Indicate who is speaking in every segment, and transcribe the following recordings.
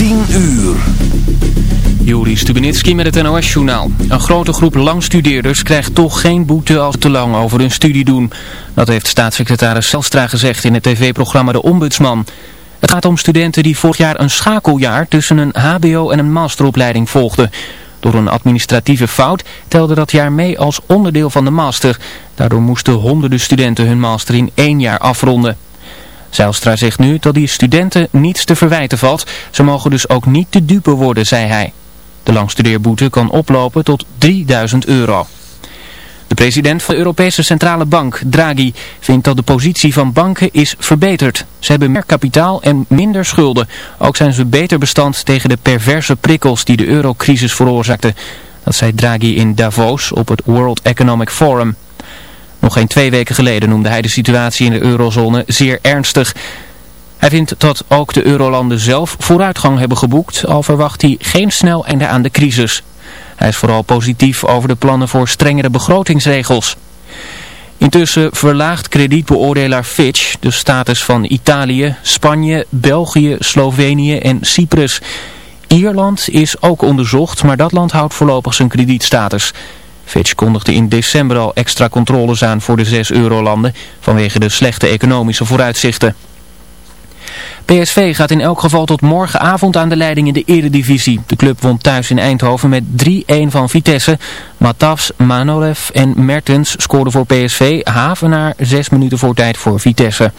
Speaker 1: 10 uur.
Speaker 2: Juri Stubenitski met het NOS-journaal. Een grote groep langstudeerders krijgt toch geen boete als te lang over hun studie doen. Dat heeft staatssecretaris Zelstra gezegd in het tv-programma De Ombudsman. Het gaat om studenten die vorig jaar een schakeljaar tussen een hbo en een masteropleiding volgden. Door een administratieve fout telde dat jaar mee als onderdeel van de master. Daardoor moesten honderden studenten hun master in één jaar afronden. Zijlstra zegt nu dat die studenten niets te verwijten valt. Ze mogen dus ook niet te dupe worden, zei hij. De langstudeerboete kan oplopen tot 3000 euro. De president van de Europese Centrale Bank, Draghi, vindt dat de positie van banken is verbeterd. Ze hebben meer kapitaal en minder schulden. Ook zijn ze beter bestand tegen de perverse prikkels die de eurocrisis veroorzaakten. Dat zei Draghi in Davos op het World Economic Forum. Nog geen twee weken geleden noemde hij de situatie in de eurozone zeer ernstig. Hij vindt dat ook de eurolanden zelf vooruitgang hebben geboekt, al verwacht hij geen snel einde aan de crisis. Hij is vooral positief over de plannen voor strengere begrotingsregels. Intussen verlaagt kredietbeoordelaar Fitch de status van Italië, Spanje, België, Slovenië en Cyprus. Ierland is ook onderzocht, maar dat land houdt voorlopig zijn kredietstatus. Fitch kondigde in december al extra controles aan voor de zes eurolanden vanwege de slechte economische vooruitzichten. PSV gaat in elk geval tot morgenavond aan de leiding in de eredivisie. De club won thuis in Eindhoven met 3-1 van Vitesse. Matafs, Manolev en Mertens scoorden voor PSV. Havenaar zes minuten voor tijd voor Vitesse.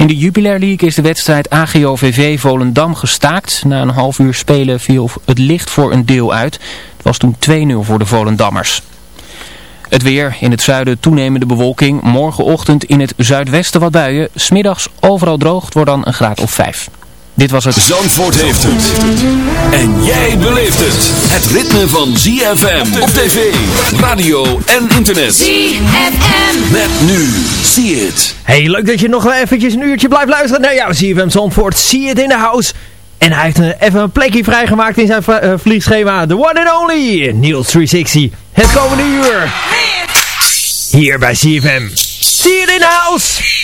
Speaker 2: In de Jubilair League is de wedstrijd AGOVV Volendam gestaakt. Na een half uur spelen viel het licht voor een deel uit. Het was toen 2-0 voor de Volendammers. Het weer, in het zuiden toenemende bewolking, morgenochtend in het zuidwesten wat buien, smiddags overal droog, wordt dan een graad of 5. Dit was het...
Speaker 1: Zandvoort heeft het. En jij beleeft het. Het ritme van ZFM op tv, radio en internet.
Speaker 3: ZFM.
Speaker 1: Met nu, zie het.
Speaker 4: Hey, leuk dat je nog eventjes een uurtje blijft luisteren naar jouw ZFM Zandvoort. Zie het in de house. En hij heeft een, even een plekje vrijgemaakt in zijn uh, vliegschema. The one and only, Niels 360. Het komende uur. Hier bij CFM. Zie het in de house.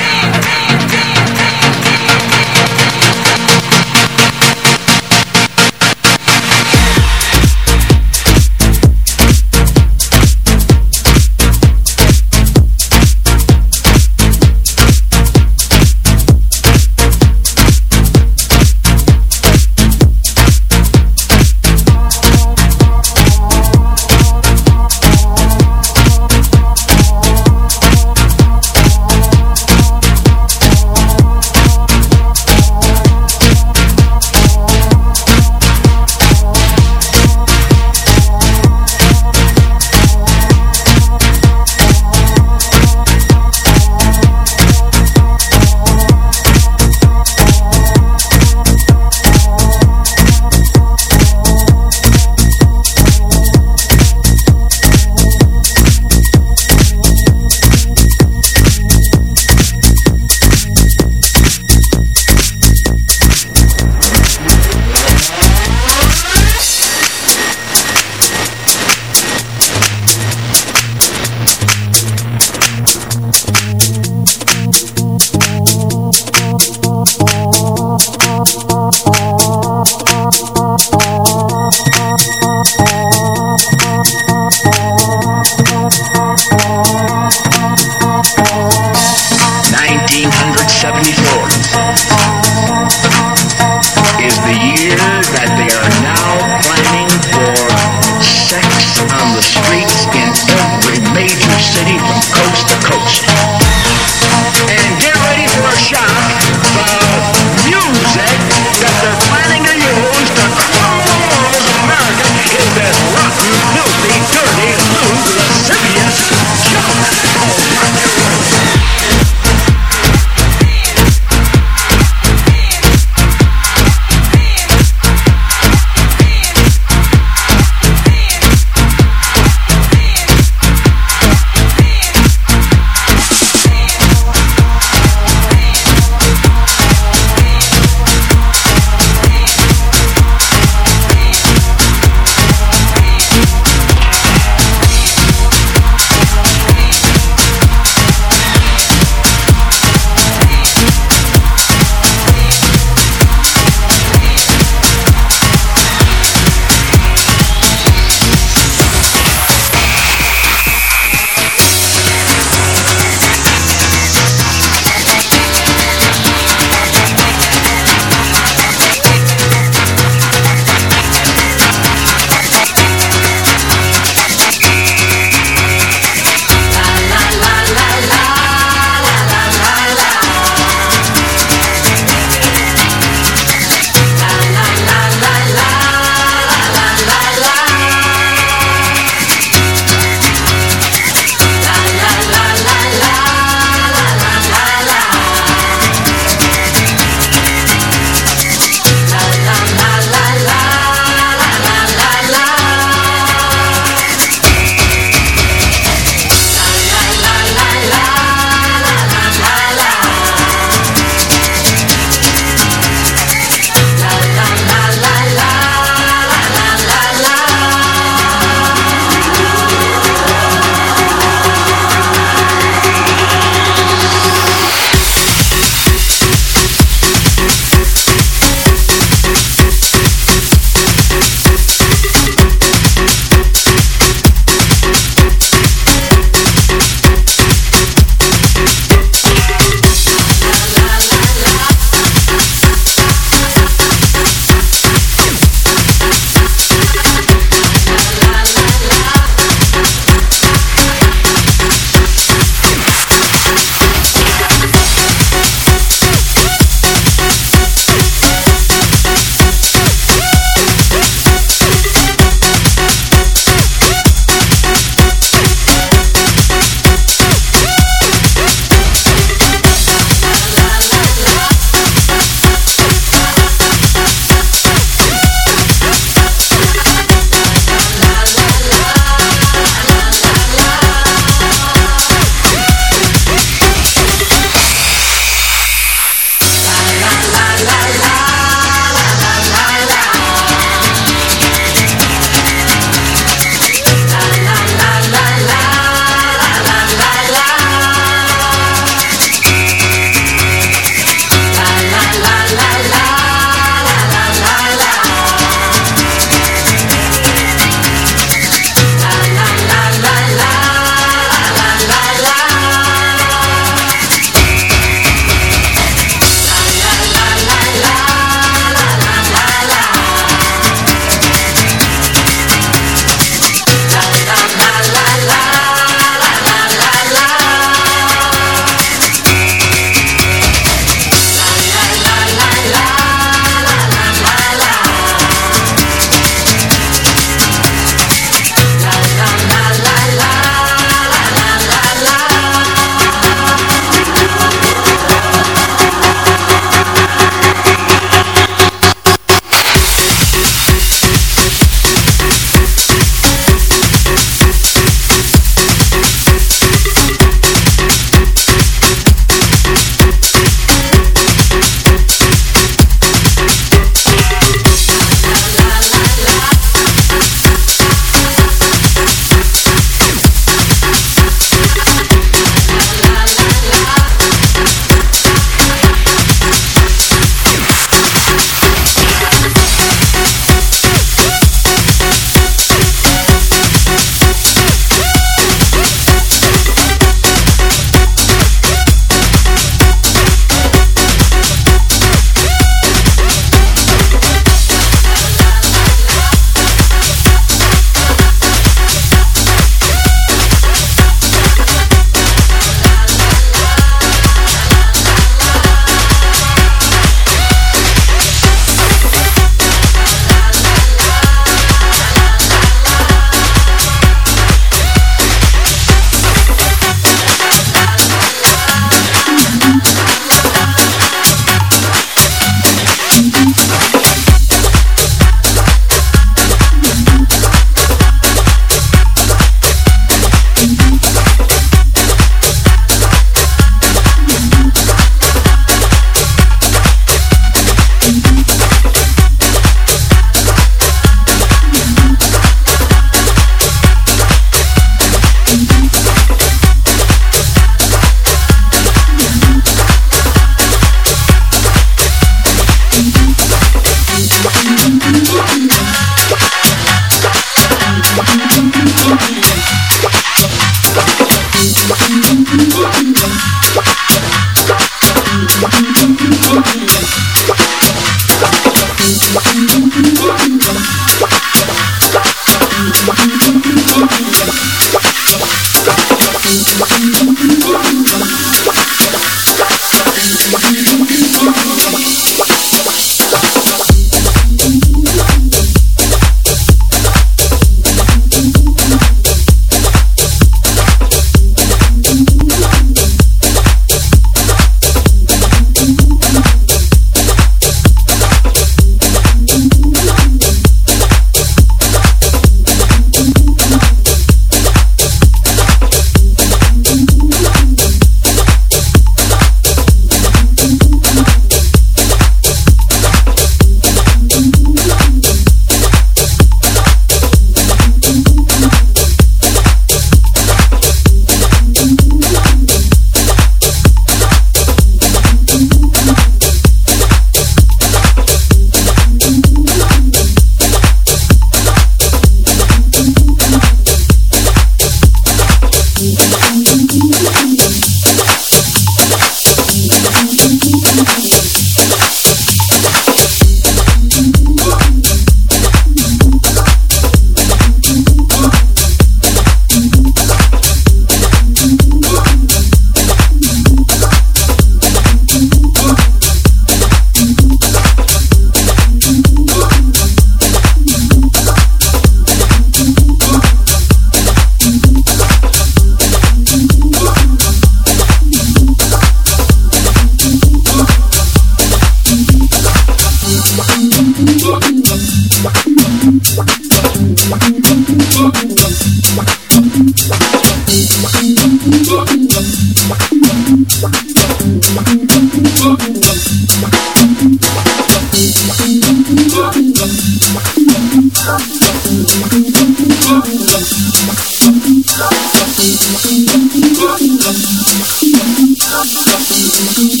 Speaker 4: Thank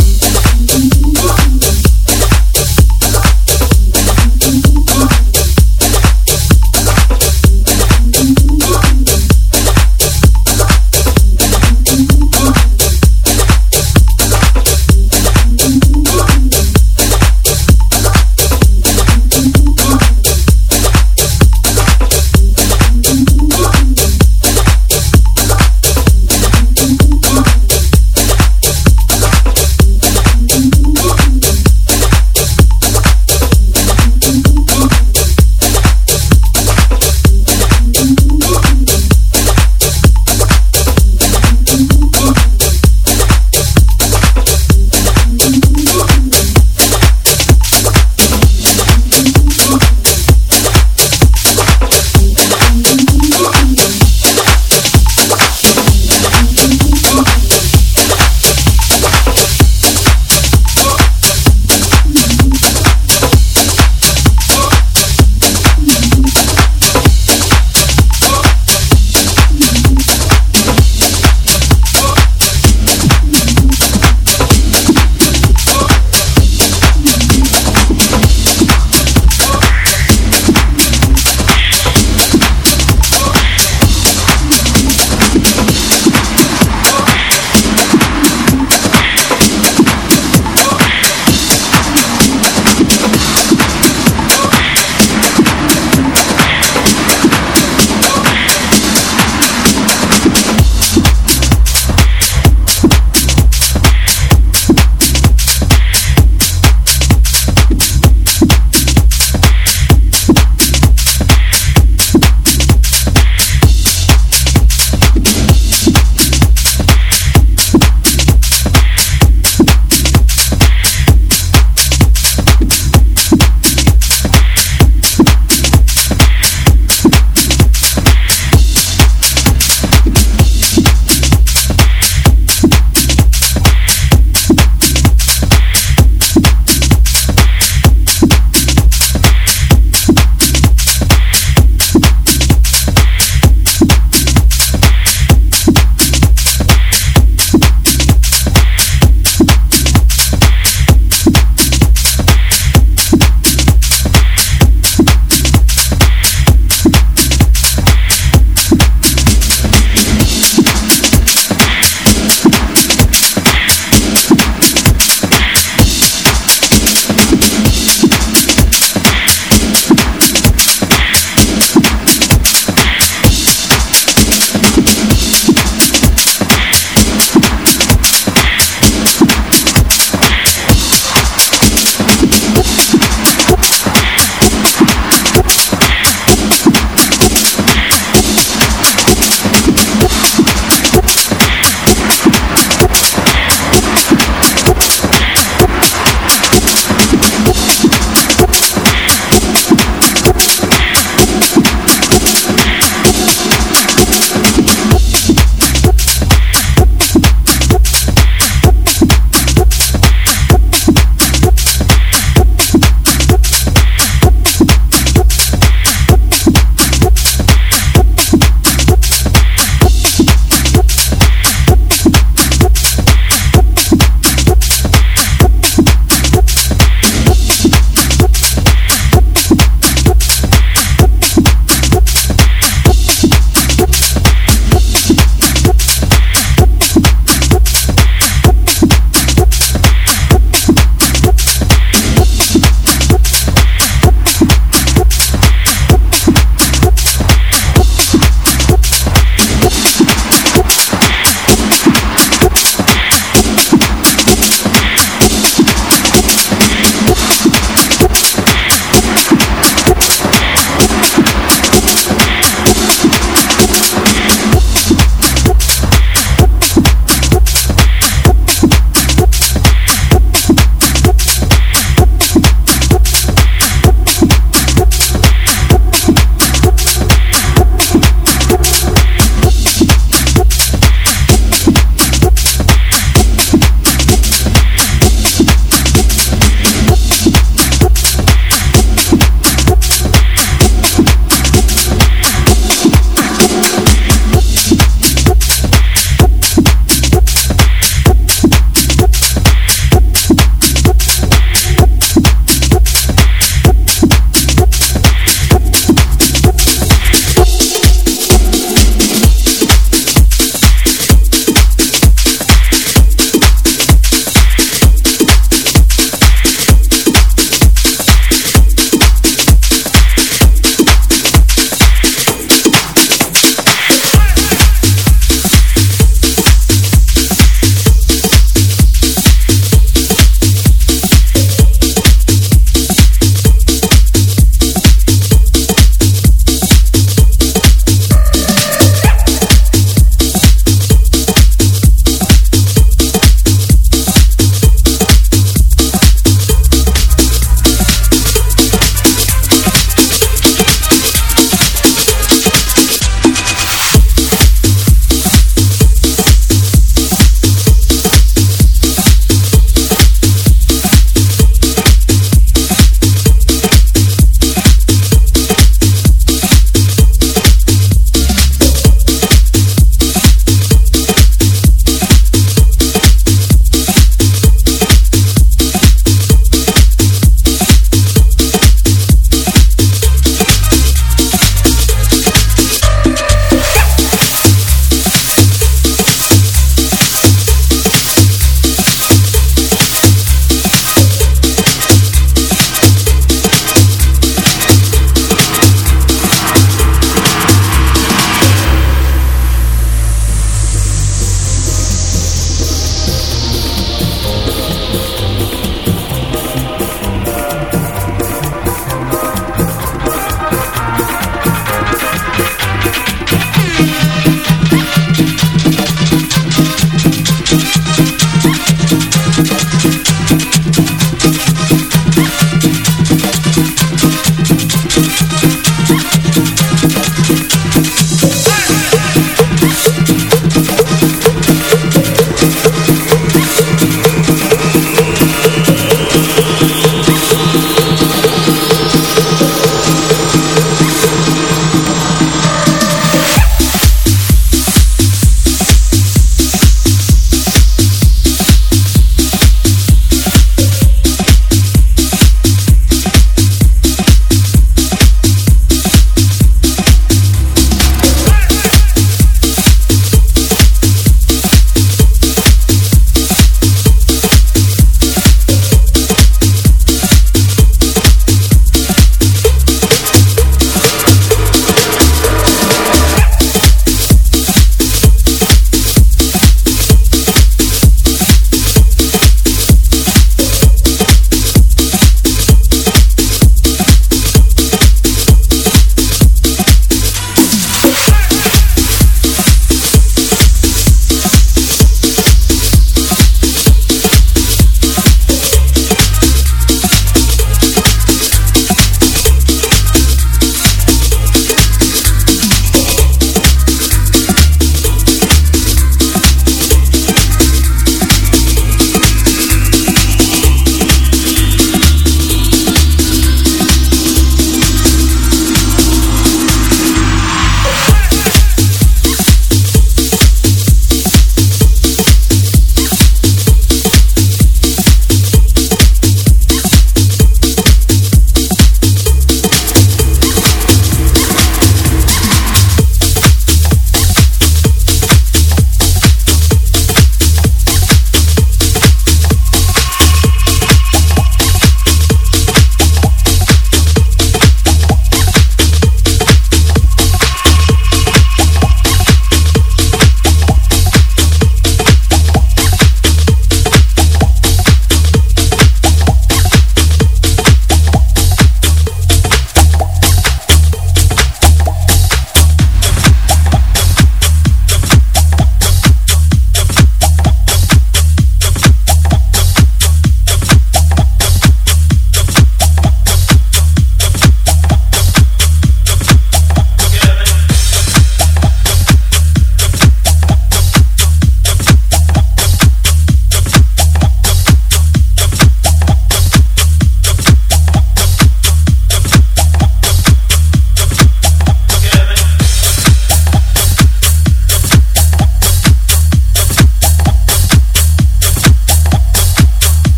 Speaker 4: you.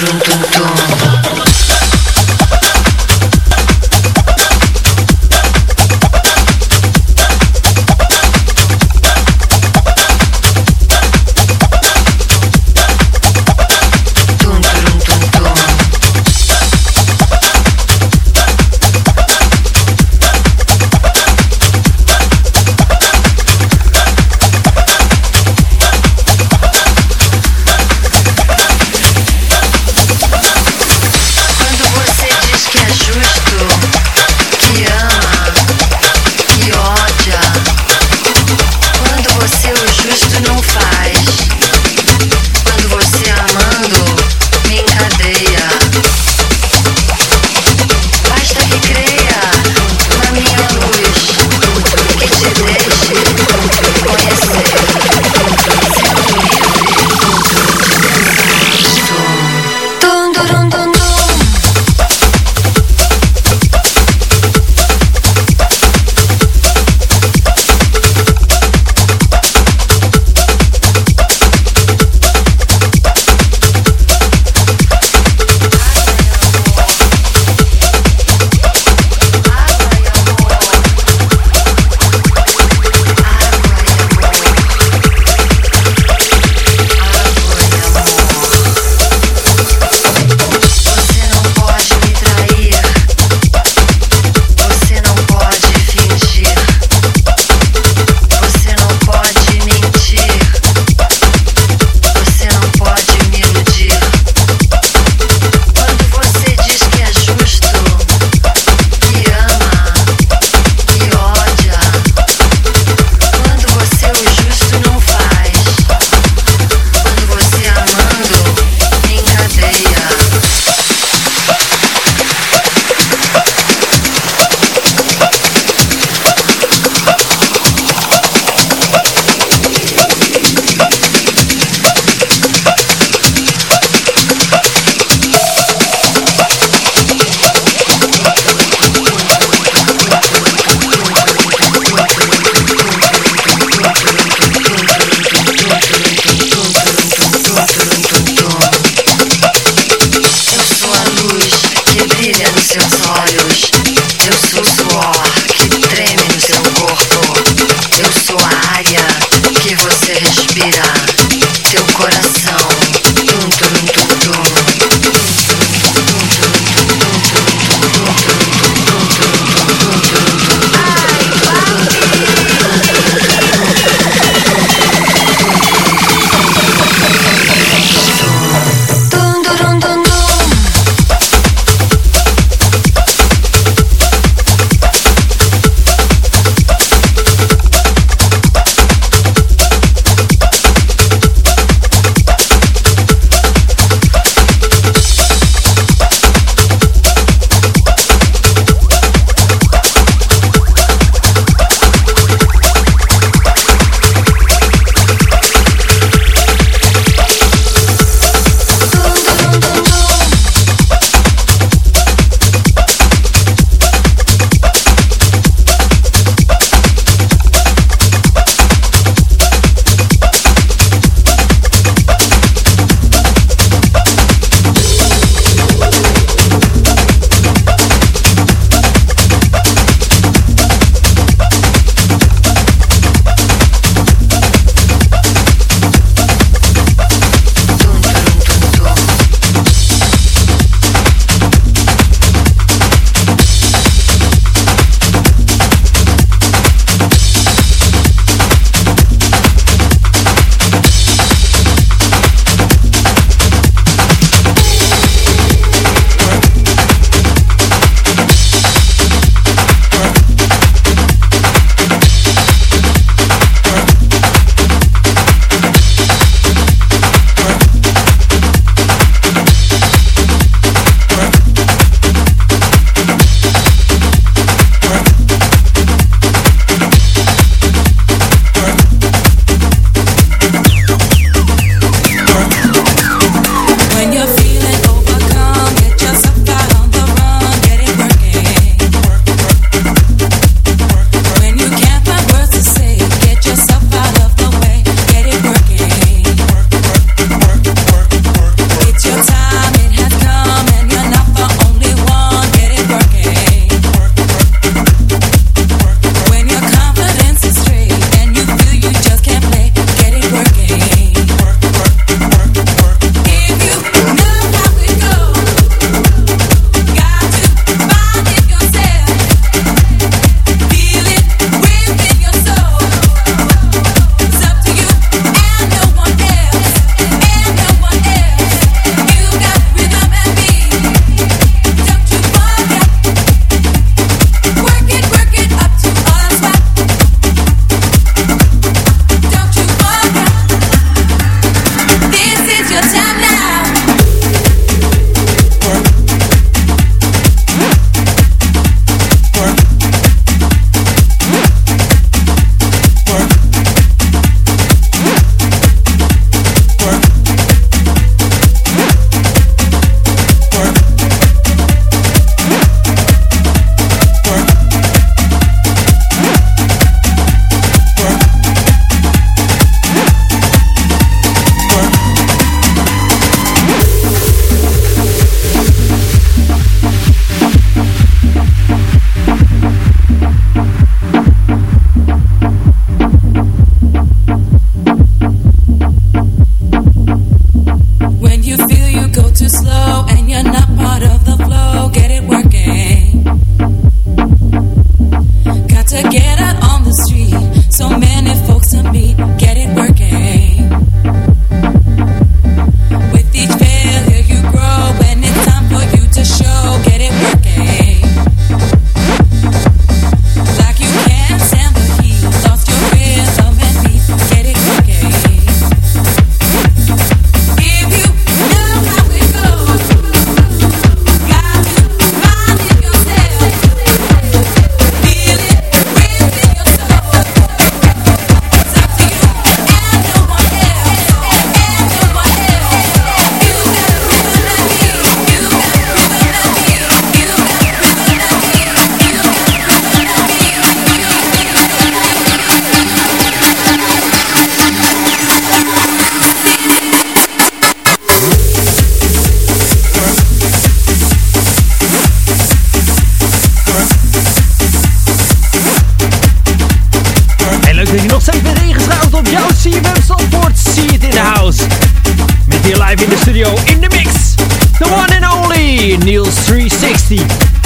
Speaker 4: Rumble.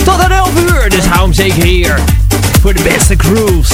Speaker 4: Tot aan 11 uur, dus hou hem zeker hier. Voor de beste grooves.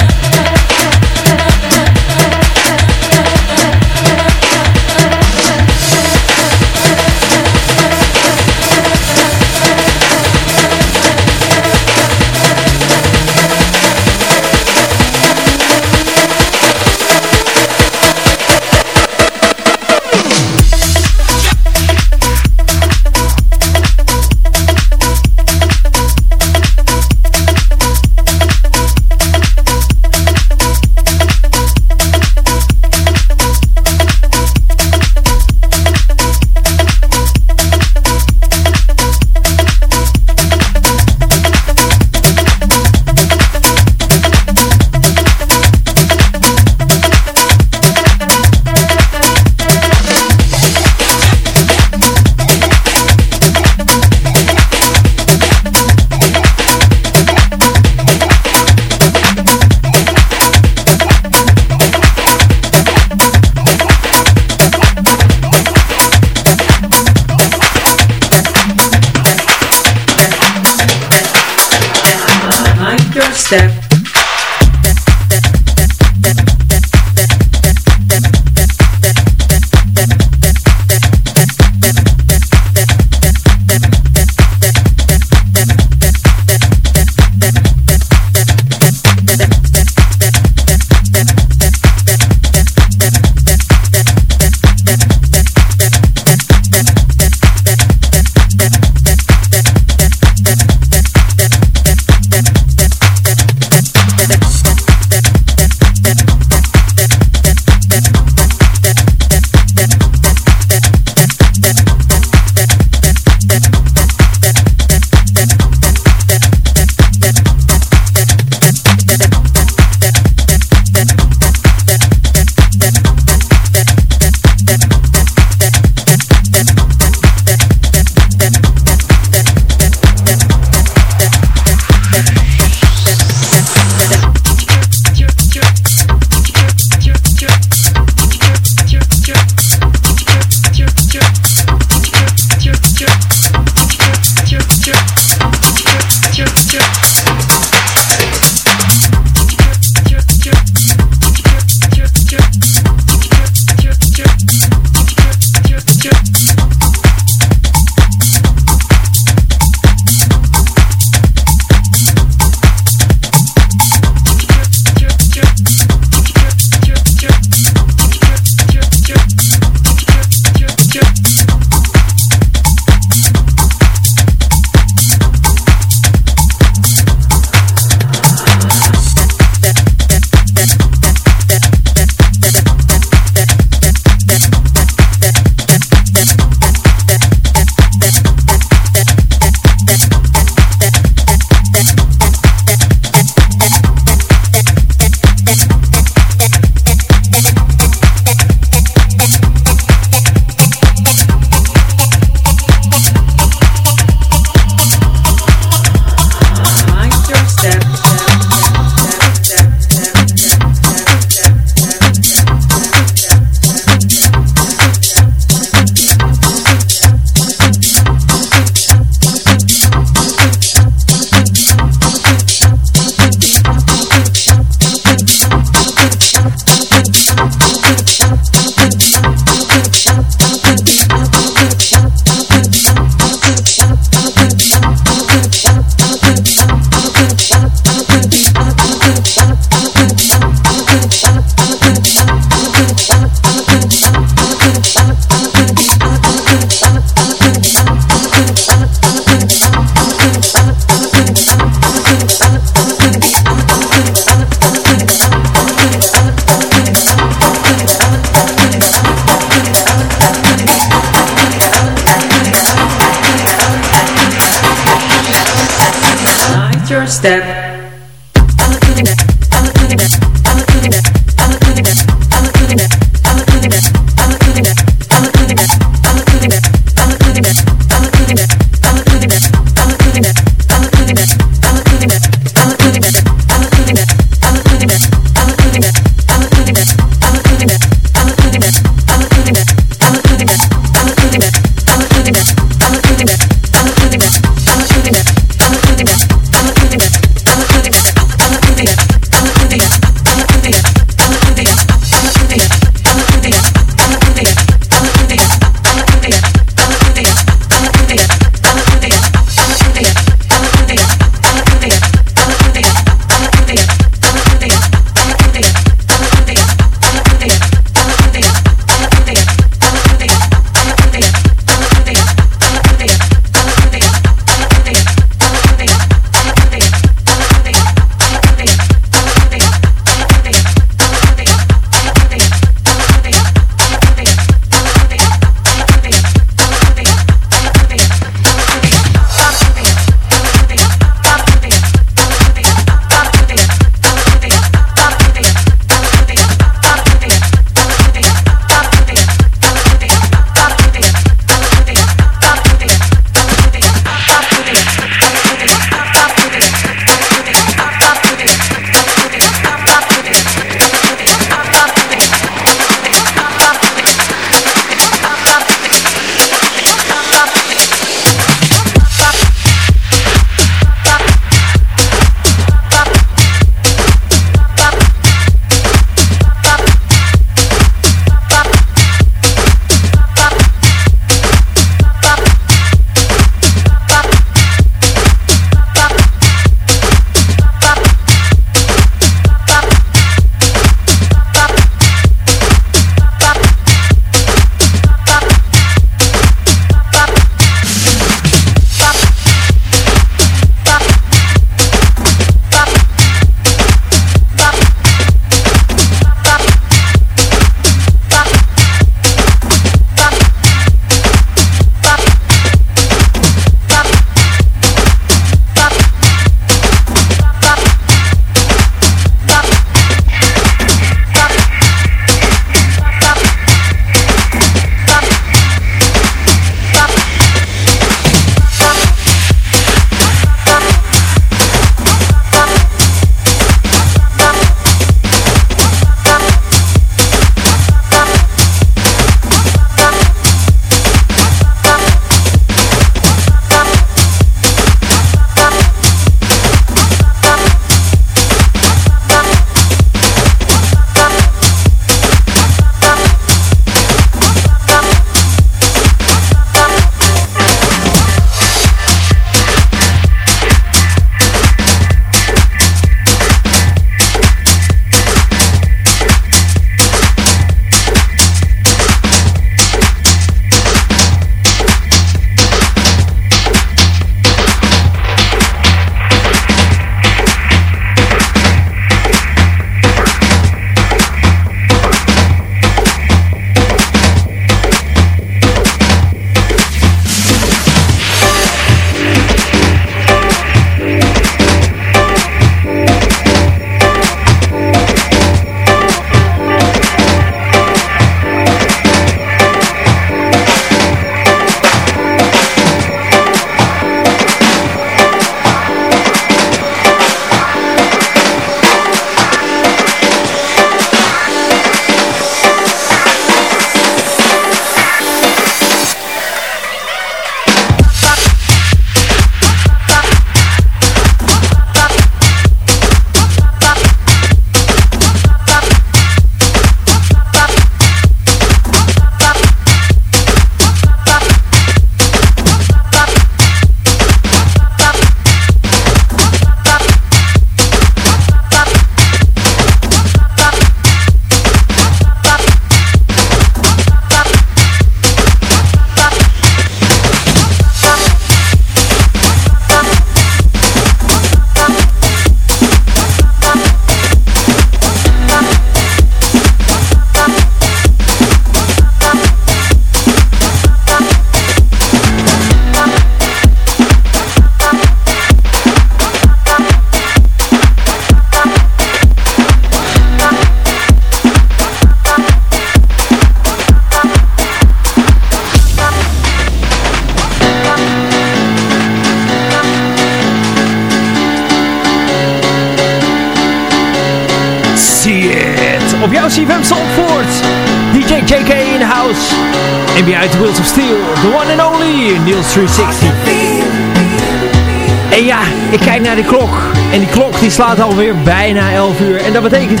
Speaker 3: De
Speaker 5: klok. En die klok die slaat alweer bijna 11 uur. En dat betekent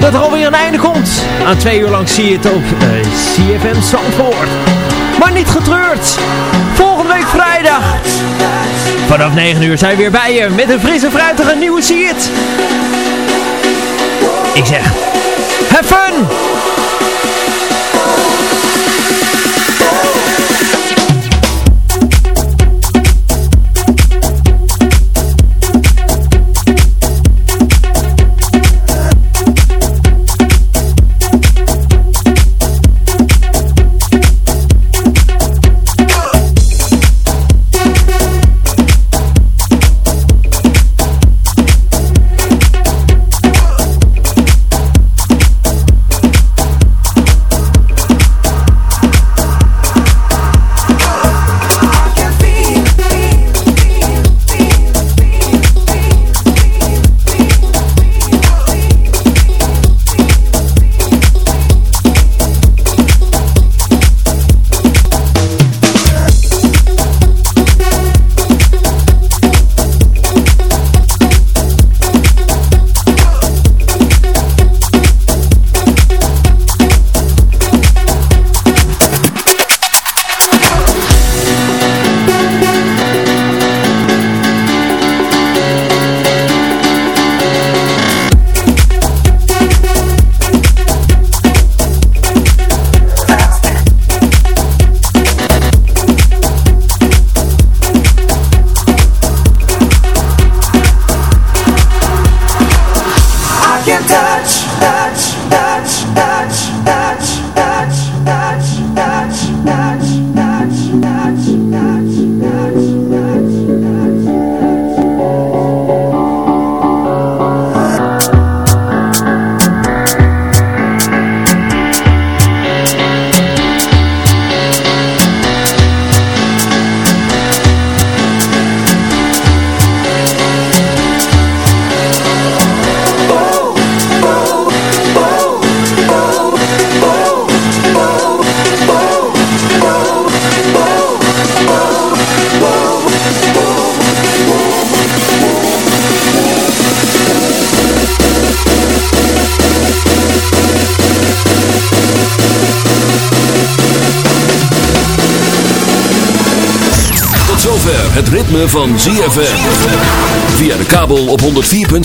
Speaker 5: dat er alweer een einde komt. Aan twee uur lang zie je het op uh, CFM Zandvoort. Maar niet getreurd. Volgende week vrijdag. Vanaf 9 uur zijn we weer bij je met een frisse fruitige nieuwe See It. Ik zeg, have fun!